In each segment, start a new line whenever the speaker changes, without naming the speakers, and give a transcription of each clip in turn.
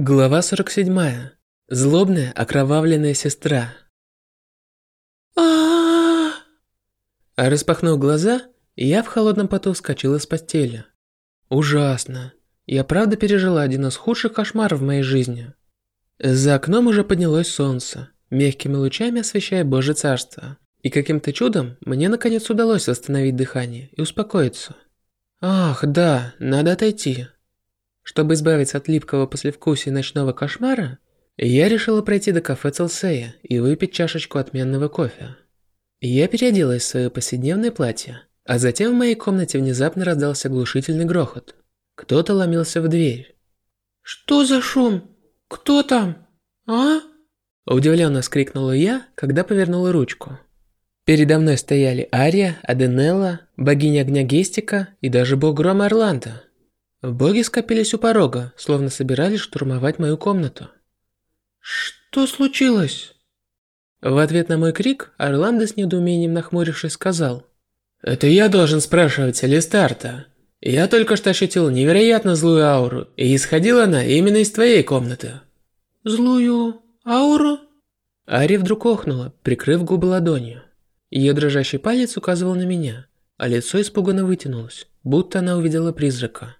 Глава 47. Злобная окровавленная сестра. а Распахнув глаза, я в холодном поту вскочила с постели. Ужасно. Я правда пережила один из худших кошмаров в моей жизни. За окном уже поднялось солнце, мягкими лучами освещая Божье царство. И каким-то чудом мне наконец удалось восстановить дыхание и успокоиться. Ах, да, надо отойти. Чтобы избавиться от липкого послевкусия ночного кошмара, я решила пройти до кафе Целсея и выпить чашечку отменного кофе. Я переоделась в свое повседневное платье, а затем в моей комнате внезапно раздался глушительный грохот. Кто-то ломился в дверь.
«Что за шум? Кто там? А?»
Удивленно вскрикнула я, когда повернула ручку. Передо мной стояли Ария, Аденелла, богиня огня Гестика и даже бог грома Орландо. Боги скопились у порога, словно собирались штурмовать мою комнату.
«Что случилось?»
В ответ на мой крик Орландо с недоумением нахмурившись сказал. «Это я должен спрашивать Алистарта. Я только что ощутил невероятно злую ауру, и исходила она именно из твоей комнаты».
«Злую ауру?»
Ари вдруг охнула, прикрыв губы ладонью. Ее дрожащий палец указывал на меня, а лицо испуганно вытянулось, будто она увидела призрака.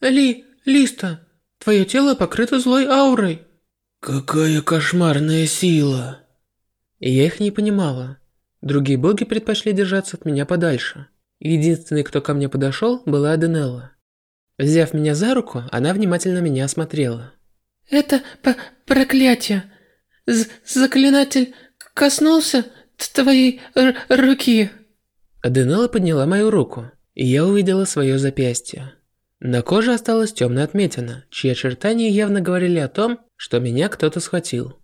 Ли, Листа, твое тело покрыто злой аурой.
Какая кошмарная сила.
я их не понимала. Другие боги предпочли держаться от меня подальше. Единственный, кто ко мне подошел, была Аденелла. Взяв меня за руку, она внимательно меня осмотрела.
Это проклятие. З заклинатель коснулся твоей руки.
Аденелла подняла мою руку, и я увидела свое запястье. На коже осталась темная отметина, чьи очертания явно говорили о том, что меня кто-то схватил.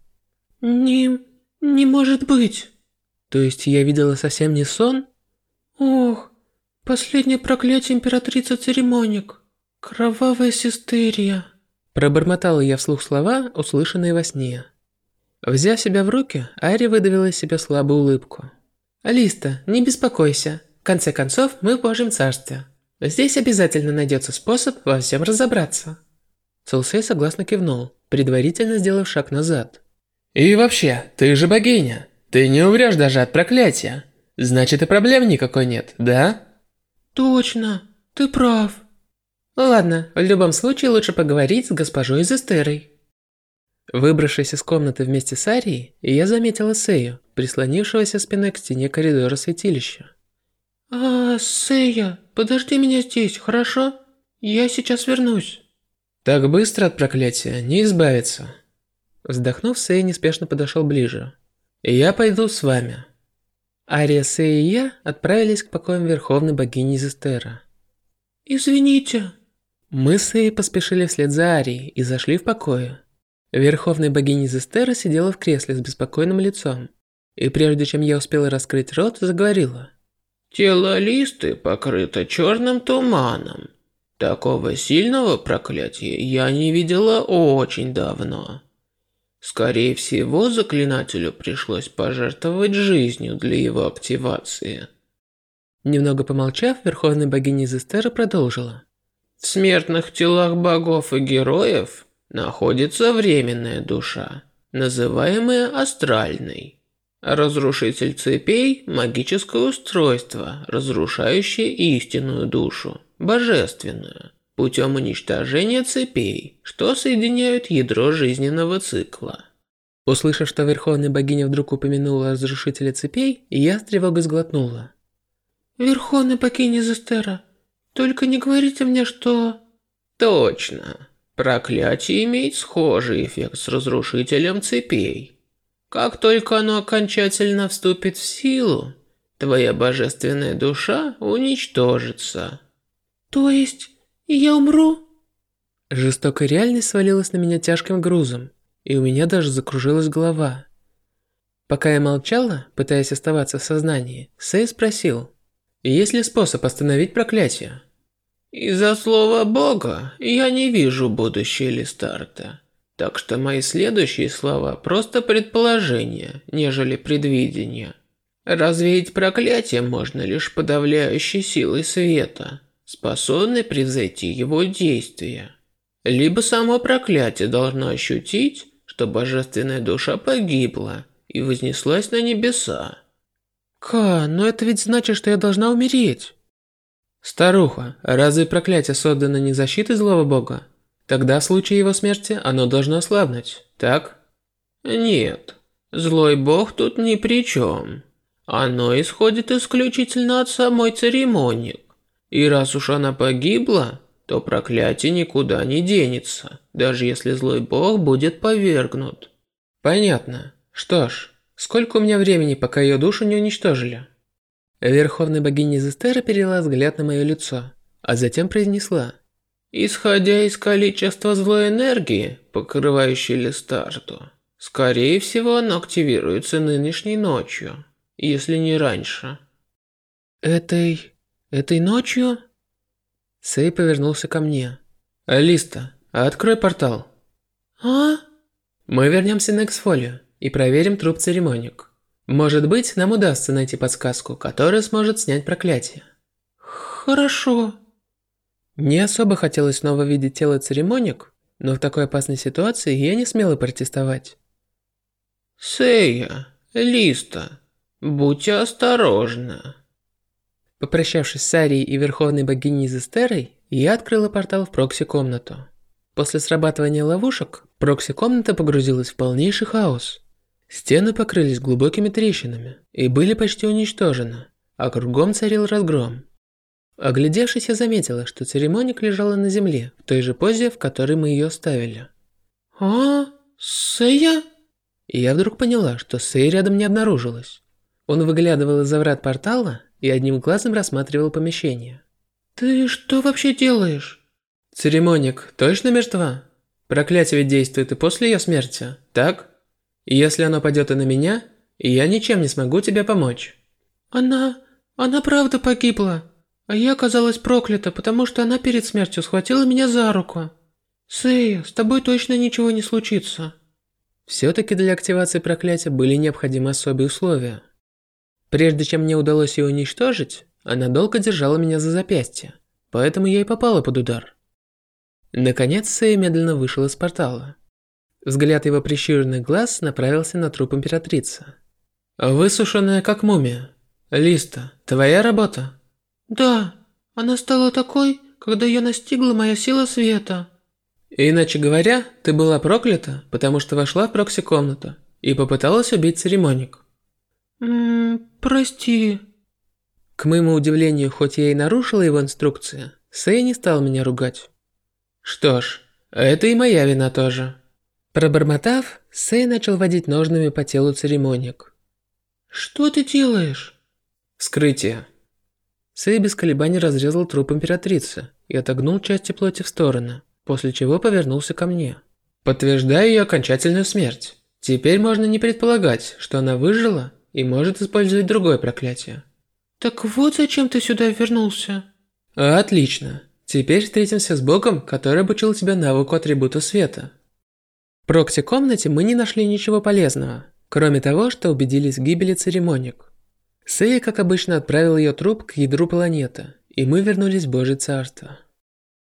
«Не... не может быть!»
То есть я видела совсем не сон?
Ох, последнее проклятие императрицы церемоник. Кровавая сестерия.
Пробормотала я вслух слова, услышанные во сне. Взяв себя в руки, Ари выдавила из себя слабую улыбку. «Алиста, не беспокойся. В конце концов, мы в Божьем Царстве. Здесь обязательно найдется способ во всем разобраться. Целсей согласно кивнул, предварительно сделав шаг назад. И вообще, ты же богиня. Ты не умрешь даже от проклятия. Значит и проблем никакой нет, да?
Точно, ты прав.
Ладно, в любом случае лучше поговорить с госпожой Зестерой. Выбравшись из комнаты вместе с Арией, я заметила Сею, прислонившегося спиной к стене коридора святилища.
«А, Сэя, подожди меня здесь, хорошо? Я сейчас вернусь».
Так быстро от проклятия не избавиться. Вздохнув, Сэй неспешно подошел ближе. «Я пойду с вами». Ария, Сэй и я отправились к покоям Верховной Богини Зестера.
«Извините».
Мы с Сэй поспешили вслед за Арией и зашли в покое. Верховная Богиня Зестера сидела в кресле с беспокойным лицом. И прежде чем я успела раскрыть рот, заговорила.
Тело Листы покрыто черным туманом. Такого сильного проклятия я не видела очень давно. Скорее всего, заклинателю пришлось пожертвовать жизнью для его активации.
Немного помолчав, Верховная Богиня Зестера продолжила.
В смертных телах богов и героев находится временная душа, называемая астральной. Разрушитель цепей – магическое устройство, разрушающее истинную душу, божественную, путем уничтожения цепей, что соединяют ядро жизненного цикла.
Услышав, что Верховная Богиня вдруг упомянула Разрушителя цепей, я с тревогой сглотнула.
Верховная Богиня Зестера, только не говорите мне, что...
Точно. Проклятие имеет схожий эффект с Разрушителем цепей. Как только оно окончательно вступит в силу, твоя божественная душа уничтожится.
То есть я умру?
Жестокая реальность свалилась на меня тяжким грузом, и у меня даже закружилась голова. Пока я молчала, пытаясь оставаться в сознании, Сэй спросил, есть ли способ остановить проклятие?
Из-за слова Бога я не вижу будущее Листарта. Так что мои следующие слова просто предположения, нежели предвидения. Развеять проклятие можно лишь подавляющей силой света, способной превзойти его действия. либо само проклятие должно ощутить, что божественная душа погибла и вознеслась на небеса.
Ка, но это ведь значит, что я должна умереть. Старуха, разве проклятие создано не защитой злого бога? Тогда в случае его смерти оно должно ослабнуть, так?
Нет, злой бог тут ни при чем. Оно исходит исключительно от самой церемонии. И раз уж она погибла, то проклятие никуда не денется, даже если злой бог будет повергнут.
Понятно. Что ж, сколько у меня времени, пока ее душу не уничтожили? Верховная богиня Зестера перевела взгляд на мое лицо, а затем произнесла.
Исходя из количества злой энергии, покрывающей Лестарту, скорее всего оно активируется нынешней ночью, если не раньше.
Этой... этой ночью? Сэй повернулся ко мне. «Алиста, открой портал».
«А?»
Мы вернемся на Эксфолию и проверим труп церемоник. Может быть, нам удастся найти подсказку, которая сможет снять проклятие.
Хорошо.
Не особо хотелось снова видеть тело церемоник, но в такой опасной ситуации я не смела протестовать.
Сэя, Листа, будьте осторожны.
Попрощавшись с Арией и Верховной Богиней Зестерой, я открыла портал в прокси-комнату. После срабатывания ловушек, прокси-комната погрузилась в полнейший хаос. Стены покрылись глубокими трещинами и были почти уничтожены, а кругом царил разгром. Оглядевшись, я заметила, что церемоник лежала на земле, в той же позе, в которой мы ее оставили.
«А, Сэя?»
И я вдруг поняла, что Сэй рядом не обнаружилась. Он выглядывал из-за врат портала и одним глазом рассматривал помещение.
«Ты что вообще делаешь?»
«Церемоник точно мертва? Проклятие ведь действует и после ее смерти, так? И если оно падет и на меня, я ничем не смогу тебе помочь».
«Она... она правда погибла, а я оказалась проклята, потому что она перед смертью схватила меня за руку. Сэй, с тобой точно ничего не случится».
Все-таки для активации проклятия были необходимы особые условия. Прежде чем мне удалось ее уничтожить, она долго держала меня за запястье, поэтому я и попала под удар. Наконец Сэй медленно вышел из портала. Взгляд его прищуренных глаз направился на труп императрицы. «Высушенная как мумия. Листа, твоя работа?»
«Да, она стала такой, когда ее настигла моя сила света».
«Иначе говоря, ты была проклята, потому что вошла в прокси-комнату и попыталась убить церемоник».
Ммм, прости.
К моему удивлению, хоть я и нарушила его инструкции, Сэй не стал меня ругать. Что ж, это и моя вина тоже. Пробормотав, Сэй начал водить ножными по телу церемоник.
Что ты делаешь?
Вскрытие. Сэй без колебаний разрезал труп императрицы и отогнул части плоти в стороны, после чего повернулся ко мне. Подтверждаю ее окончательную смерть. Теперь можно не предполагать, что она выжила и может использовать другое проклятие.
Так вот зачем ты сюда вернулся?
Отлично. Теперь встретимся с богом, который обучил тебя навыку атрибута света. В прокси-комнате мы не нашли ничего полезного, кроме того, что убедились в гибели церемоник. Сэй, как обычно, отправил ее труп к ядру планеты, и мы вернулись в Божье Царство.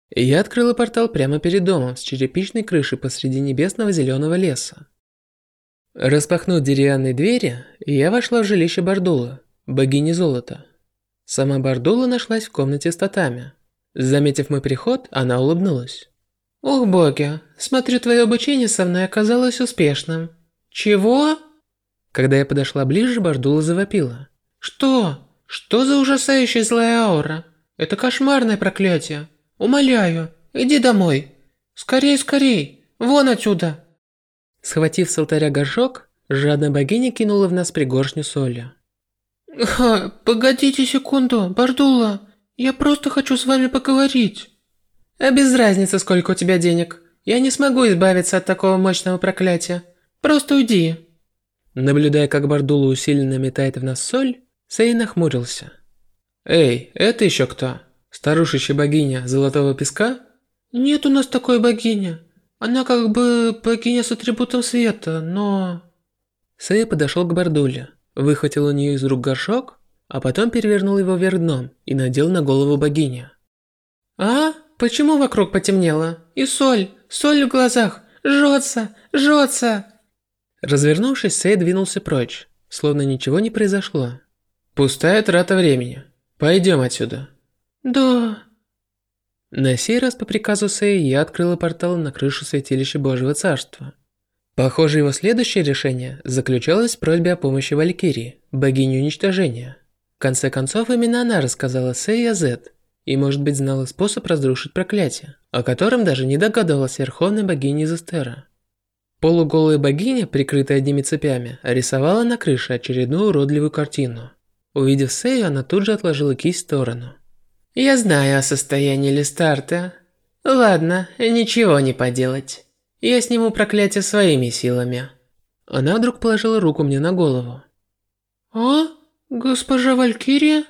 Я открыла портал прямо перед домом с черепичной крышей посреди небесного зеленого леса. Распахнув деревянные двери, я вошла в жилище Бардула, богини золота. Сама Бардула нашлась в комнате с татами. Заметив мой приход, она улыбнулась.
«Ох, боги, смотрю, твое обучение со мной оказалось успешным». «Чего?»
Когда я подошла ближе, Бардула завопила.
«Что? Что за ужасающая злая аура? Это кошмарное проклятие. Умоляю, иди домой. Скорей, скорей, вон отсюда!»
Схватив с алтаря горшок, жадная богиня кинула в нас пригоршню соли.
Ха, погодите секунду, Бардула. Я просто хочу с вами поговорить.
А без разницы, сколько у тебя денег. Я не смогу избавиться от такого мощного проклятия. Просто уйди. Наблюдая, как Бардула усиленно метает в нас соль, Сей нахмурился. Эй, это еще кто? Старушечья богиня золотого песка?
Нет у нас такой богини. Она как бы богиня с атрибутом света, но...
Сэй подошел к Бардуле, выхватил у нее из рук горшок, а потом перевернул его вверх дном и надел на голову богини.
«А? почему вокруг потемнело? И соль, соль в глазах, жжется, жжется.
Развернувшись, Сэй двинулся прочь, словно ничего не произошло. Пустая трата времени. Пойдем отсюда.
Да.
На сей раз по приказу Сэй я открыла портал на крышу святилища Божьего Царства. Похоже, его следующее решение заключалось в просьбе о помощи Валькирии, богини уничтожения. В конце концов, именно она рассказала Сэй о Зет, и, может быть, знала способ разрушить проклятие, о котором даже не догадывалась верховная богиня из Эстера. Полуголая богиня, прикрытая одними цепями, рисовала на крыше очередную уродливую картину. Увидев Сею, она тут же отложила кисть в сторону.
«Я знаю о состоянии Листарта. Ладно, ничего не поделать. Я сниму проклятие своими силами».
Она вдруг положила руку мне на голову.
«А? Госпожа Валькирия?»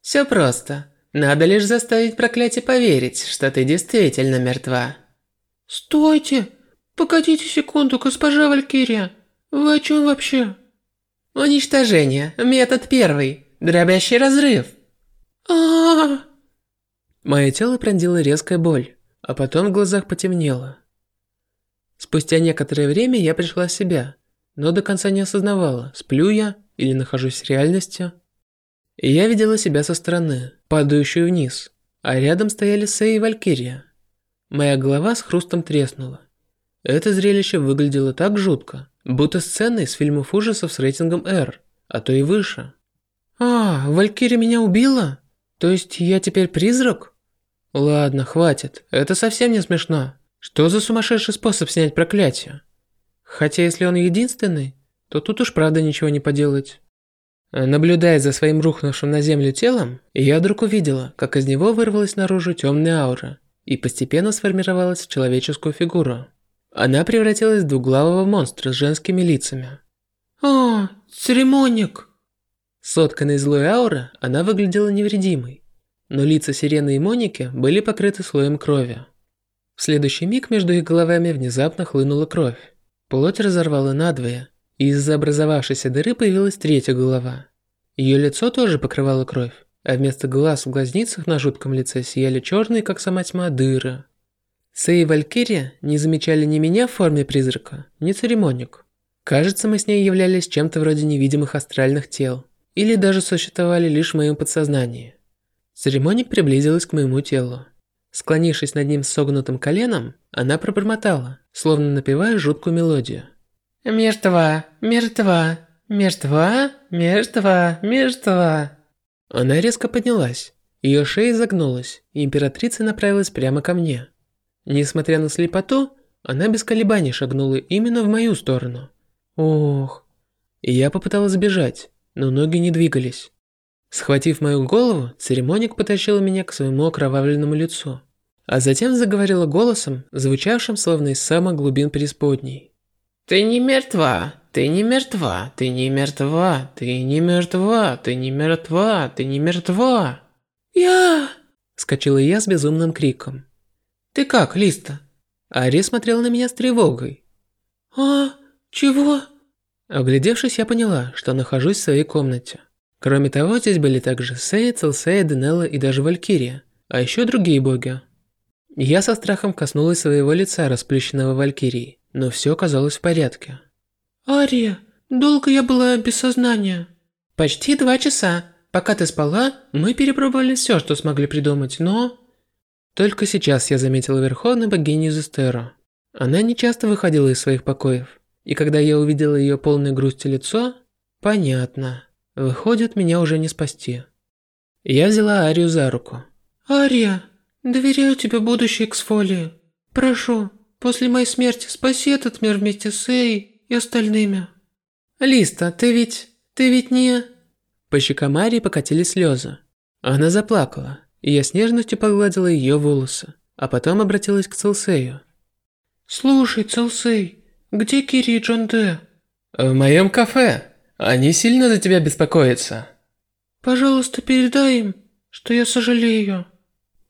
«Все просто. Надо лишь заставить проклятие поверить, что ты действительно мертва».
«Стойте! Погодите секунду, госпожа Валькирия. Вы о чем вообще?
Уничтожение. Метод первый. Дробящий разрыв.
А, -а,
Мое тело пронзила резкая боль, а потом в глазах потемнело. Спустя некоторое время я пришла в себя, но до конца не осознавала, сплю я или нахожусь в реальности. И я видела себя со стороны, падающую вниз, а рядом стояли Сэй и Валькирия. Моя голова с хрустом треснула. Это зрелище выглядело так жутко, будто сцена из фильмов ужасов с рейтингом R, а то и выше.
«А, Валькирия меня убила? То есть я теперь призрак?»
«Ладно, хватит, это совсем не смешно. Что за сумасшедший способ снять проклятие? Хотя если он единственный, то тут уж правда ничего не поделать». Наблюдая за своим рухнувшим на землю телом, я вдруг увидела, как из него вырвалась наружу темная аура и постепенно сформировалась в человеческую фигуру. Она превратилась в двуглавого монстра с женскими лицами.
«А, церемоник!»
Сотканной злой ауры, она выглядела невредимой, но лица Сирены и Моники были покрыты слоем крови. В следующий миг между их головами внезапно хлынула кровь. Плоть разорвала надвое, и из-за образовавшейся дыры появилась третья голова. Ее лицо тоже покрывало кровь, а вместо глаз в глазницах на жутком лице сияли черные, как сама тьма, дыры. Сэй и Валькирия не замечали ни меня в форме призрака, ни церемоник. Кажется, мы с ней являлись чем-то вроде невидимых астральных тел, или даже существовали лишь в моем подсознании. Церемоник приблизилась к моему телу. Склонившись над ним с согнутым коленом, она пробормотала, словно напевая жуткую мелодию.
«Мертва, мертва, мертва, мертва, мертва».
Она резко поднялась. Ее шея загнулась, и императрица направилась прямо ко мне. Несмотря на слепоту, она без колебаний шагнула именно в мою сторону. Ох. И я попыталась бежать, но ноги не двигались. Схватив мою голову, церемоник потащил меня к своему окровавленному лицу, а затем заговорила голосом, звучавшим словно из самых глубин преисподней.
«Ты не мертва, ты не мертва, ты не мертва, ты не мертва, ты не мертва, ты не мертва!»
«Я!»
– скочила я с безумным криком.
«Ты как, Листа?»
Ари смотрел на меня с тревогой.
«А, чего?»
Оглядевшись, я поняла, что нахожусь в своей комнате. Кроме того, здесь были также Сея, Целсея, Денелла и даже Валькирия, а еще другие боги. Я со страхом коснулась своего лица, расплющенного Валькирией, но все оказалось в порядке.
«Ария, долго я была без сознания?»
«Почти два часа. Пока ты спала, мы перепробовали все, что смогли придумать, но...» Только сейчас я заметила верховную богиню Зестеру. Она не часто выходила из своих покоев, и когда я увидела ее полное грусти лицо, понятно, выходит, меня уже не спасти. Я взяла Арию за руку.
«Ария, доверяю тебе будущее Эксфолии. Прошу, после моей смерти спаси этот мир вместе с Эй и остальными».
«Листа, ты ведь... ты ведь не...» По щекам Арии покатились слезы. Она заплакала, и я с нежностью погладила ее волосы, а потом обратилась к Целсею.
«Слушай, Целсей, где Кири и Джон Дэ?»
«В моем кафе. Они сильно за тебя беспокоятся».
«Пожалуйста, передай им, что я сожалею».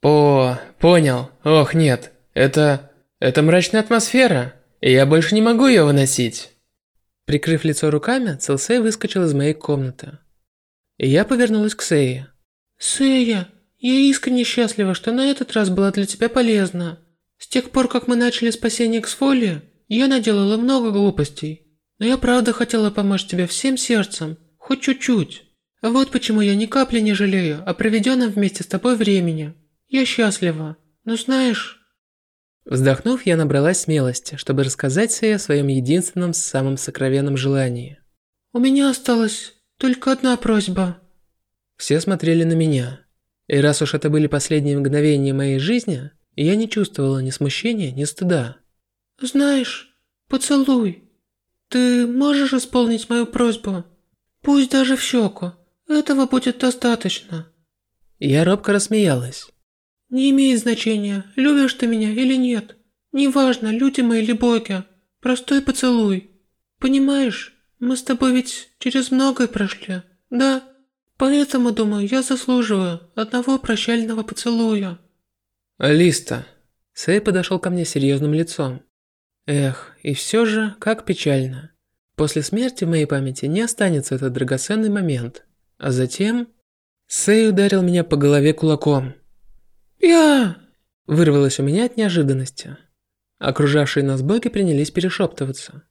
«О, понял. Ох, нет. Это... это мрачная атмосфера, и я больше не могу ее выносить». Прикрыв лицо руками, Целсей выскочил из моей комнаты. И я повернулась к Сее.
«Сэя, Я искренне счастлива, что на этот раз была для тебя полезна. С тех пор, как мы начали спасение Эксфолии, я наделала много глупостей. Но я правда хотела помочь тебе всем сердцем, хоть чуть-чуть. Вот почему я ни капли не жалею о проведенном вместе с тобой времени. Я счастлива. Но знаешь...
Вздохнув, я набралась смелости, чтобы рассказать ей о своем единственном, самом сокровенном желании.
У меня осталась только одна просьба.
Все смотрели на меня. И раз уж это были последние мгновения моей жизни, я не чувствовала ни смущения, ни стыда.
Знаешь, поцелуй. Ты можешь исполнить мою просьбу? Пусть даже в щеку. Этого будет достаточно.
Я робко рассмеялась.
Не имеет значения, любишь ты меня или нет. Неважно, люди мы или боги. Простой поцелуй. Понимаешь, мы с тобой ведь через многое прошли, да? Поэтому, думаю, я заслуживаю одного прощального поцелуя.
Алиста. Сэй подошел ко мне серьезным лицом. Эх, и все же, как печально. После смерти в моей памяти не останется этот драгоценный момент. А затем... Сэй ударил меня по голове кулаком.
«Я...»
Вырвалось у меня от неожиданности. Окружавшие нас боги принялись перешептываться.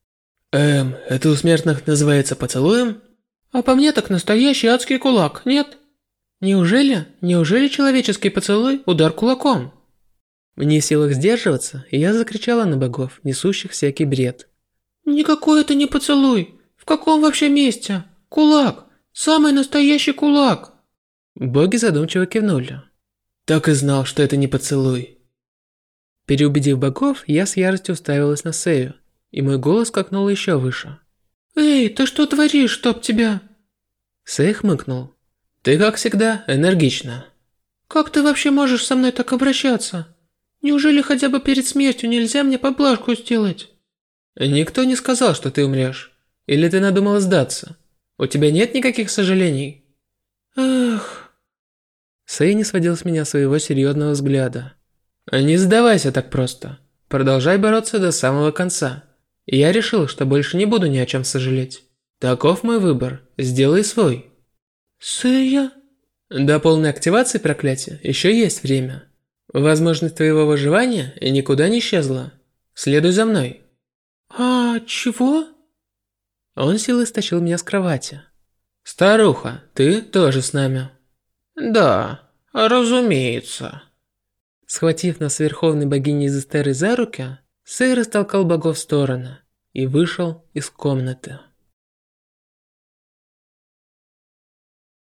«Эм, это у смертных называется поцелуем?»
«А по мне так настоящий адский кулак, нет?» «Неужели? Неужели человеческий поцелуй – удар кулаком?»
Мне силах сдерживаться, и я закричала на богов, несущих всякий бред.
«Никакой это не поцелуй! В каком вообще месте? Кулак! Самый настоящий кулак!»
Боги задумчиво кивнули.
Так и знал, что это не поцелуй.
Переубедив богов, я с яростью уставилась на Сею, и мой голос скакнул еще выше.
«Эй, ты что творишь, чтоб тебя?»
Сэй хмыкнул.
«Ты, как всегда, энергична».
«Как ты вообще можешь со мной так обращаться? Неужели хотя бы перед смертью нельзя мне поблажку сделать?»
«Никто не сказал, что ты умрешь. Или ты надумала сдаться? У тебя нет никаких сожалений?»
«Эх...»
Сэй не сводил с меня своего серьезного взгляда.
«Не сдавайся так просто. Продолжай бороться до самого конца. Я решил, что больше не буду ни о чем сожалеть. Таков мой выбор. Сделай свой».
«Сэя?»
До полной активации проклятия еще есть время. Возможность твоего выживания никуда не исчезла. Следуй за мной.
«А чего?»
Он силой стащил меня с кровати.
«Старуха, ты тоже с нами?»
«Да, разумеется».
Схватив нас верховной богиней Зестеры за руки, Сэй растолкал богов в стороны и вышел из комнаты.